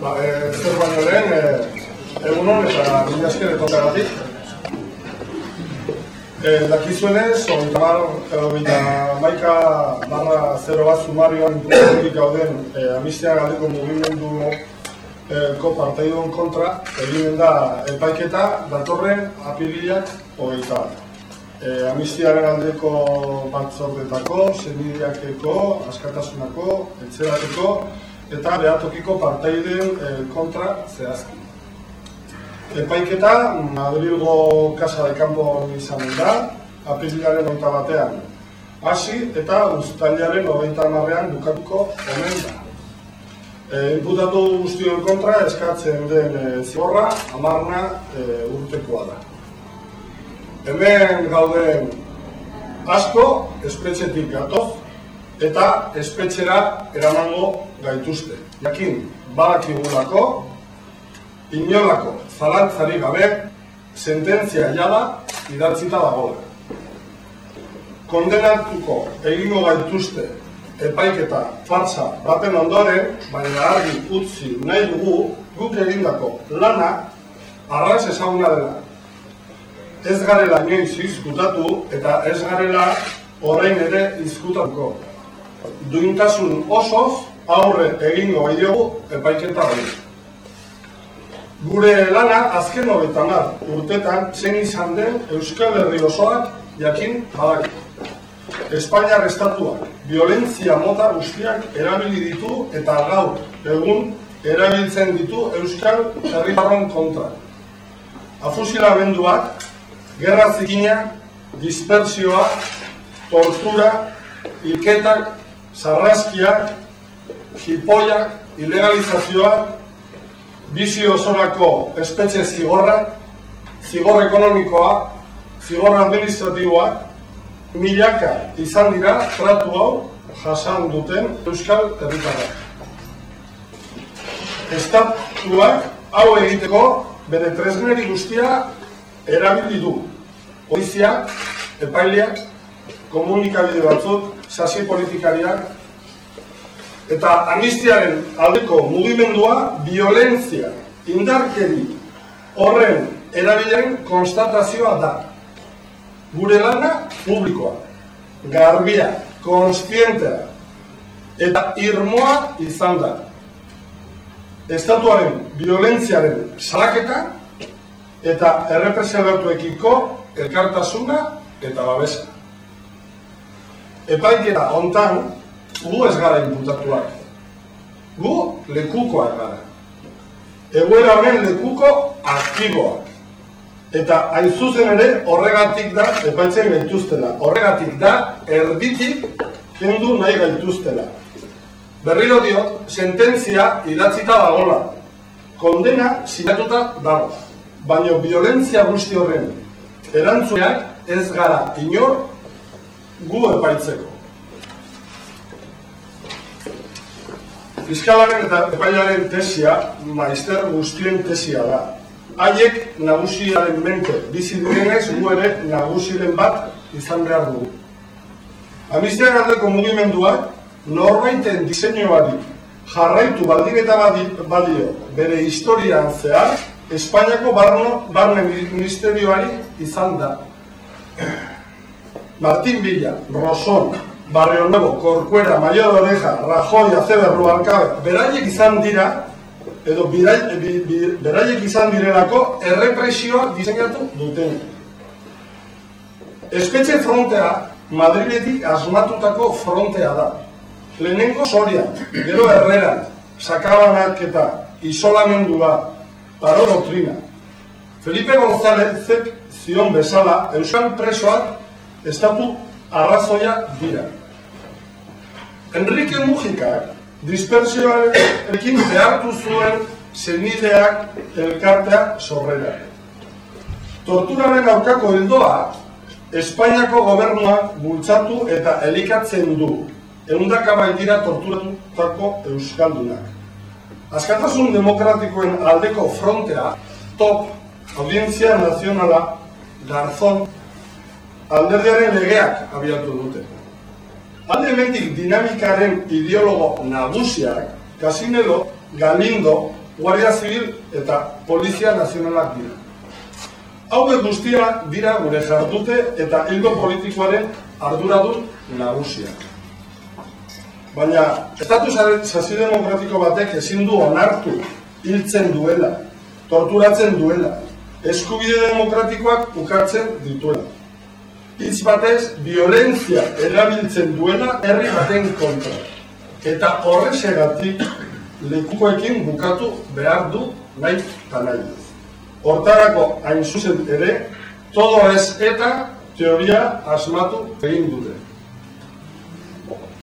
Ba, e, zer baino lehen, e, egun hon eta mila esker etorregatik. E, dakizuenez, hogeita mar, edo maika barra zero bat sumarioan dut gauden e, amistia galdeko mugimendu e, ko partaidon kontra, eginen da epaiketa datorren apiriak hogeita bat. E, amistiaren aldeko batzordetako, zenideakeko, askatasunako, etxerateko, eta behatokiko partaideen e, kontra zehazki. Epaiketa, Madrilgo Casa de Campo izan da, apirilaren oita batean. Hasi eta ustailaren hogeita marrean bukatuko omen da. E, Inputatu guztion kontra eskatzen den e, zigorra amarna e, urtekoa da. Hemen gauden asko espetxetik gatoz eta espetxera eramango gaituzte. Jakin, badakigulako, inolako zalantzari gabe, sententzia jala idatzita dagoela. Kondenatuko egingo gaituzte epaiketa farsa baten ondoren, baina argi utzi nahi dugu guk egindako lana arraz ezaguna dela. Ez garela inoiz izkutatu eta ez garela orain ere izkutatuko. Duintasun osoz aurre egingo diogu epaiketa hori. Gure lana azken hogeita mar urtetan zen izan den Euskal Herri osoak jakin badak. Espainiar estatuak violentzia mota guztiak erabili ditu eta gaur egun erabiltzen ditu Euskal Herritarron kontra. Afusilamenduak, gerra zikina, dispersioa, tortura, ilketak, sarraskiak, jipoiak, ilegalizazioak, bizi osorako espetxe zigorra, zigor ekonomikoa, zigor administratiboa, milaka izan dira tratu hau jasan duten Euskal Herritarrak. Estatuak hau egiteko bere tresneri guztia erabili du. Poliziak, epaileak, komunikabide batzuk, sasi politikariak, eta amnistiaren aldeko mugimendua violentzia, indarkeri horren erabilaren konstatazioa da. Gure lana publikoa, garbia, konstientea eta irmoa izan da. Estatuaren violentziaren salaketa eta errepresionatuekiko elkartasuna eta babesa. Epaikera hontan, gu ez gara imputatuak. Gu lekukoak gara. Egoera honen lekuko aktiboak. Eta hain zuzen ere horregatik da epaitzen gaituztela. Horregatik da erditik kendu nahi gaituztela. Berriro dio, sententzia idatzita dagoela. Kondena sinatuta dago. Baina violentzia guzti horren erantzuneak ez gara inor gu epaitzeko. Fiskalaren eta epailaren tesia, maister guztien tesia da. Haiek nagusiaren mente bizi duenez, gu ere nagusiren bat izan behar dugu. Amistiak aldeko mugimenduak, norbaiten diseinuari jarraitu baldin eta balio bere historian zehar, Espainiako barno, barne ministerioari izan da. Martín Villa, Rosón, Barrio Nuevo, Corcuera, Mayor Oreja, Rajoy, Aceber, Rubalcabe, beraiek izan dira, edo beraiek izan direlako errepresioa diseinatu duten. Espetxe frontea, Madriletik asmatutako frontea da. Lehenengo Soria, gero Herrera, sakabanak eta isolamendua, paro doktrina. Felipe Gonzálezek zion bezala, Euskal presoak estatu arrazoia dira. Enrique Mujikak dispersioarekin behartu zuen zenideak elkartea sorrera. Torturaren aurkako hildoa, Espainiako gobernuak bultzatu eta elikatzen du, eundaka baitira torturatutako euskaldunak. Azkatasun demokratikoen aldeko frontea, top, audientzia nazionala, garzon, alderdiaren legeak abiatu dute. Alde dinamikaren ideologo nagusiak, Casinelo, Galindo, Guardia Zibil eta Polizia Nazionalak dira. Hauek guztia dira gure jardute eta hildo politikoaren arduradun nagusia. Baina, estatu sasi demokratiko batek ezin du onartu hiltzen duela, torturatzen duela, eskubide demokratikoak ukartzen dituela. Hitz batez, violentzia erabiltzen duela herri baten kontra. Eta horrexegatik lekukoekin bukatu behar du nahi eta nahi. Hortarako hain zuzen ere, todo ez eta teoria asmatu egin dute.